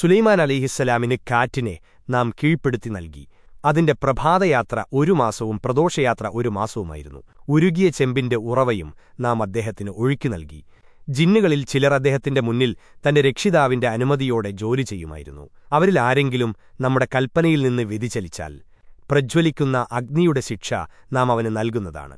സുലൈമാൻ അലിഹിസ്സലാമിന് കാറ്റിനെ നാം കീഴ്പ്പെടുത്തി നൽകി. അതിന്റെ പ്രഭാതയാത്ര ഒരു മാസവും പ്രദോഷയാത്ര ഒരു മാസവുമായിരുന്നു. ഉരുകിയ ചെമ്പിന്റെ ഉറവയും നാം അദ്ദേഹത്തിന് ഒഴുക്കി നൽകി. ജിന്നുകളിൽ ചിലർ അദ്ദേഹത്തിന്റെ മുന്നിൽ തന്റെ രക്ഷിതാവിന്റെ അനുമതിയോടെ ജോലി ചെയ്യുമായിരുന്നു. അവരിൽ ആരെങ്കിലും നമ്മുടെ കൽപ്പനയിൽ നിന്ന് വ്യതിചലിച്ചാൽ പ്രജ്വലിക്കുന്ന അഗ്നിയുടെ ശിക്ഷ നാം അവന് നൽകുന്നതാണ്.